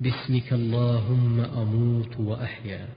باسمك اللهم أموت وأحيا.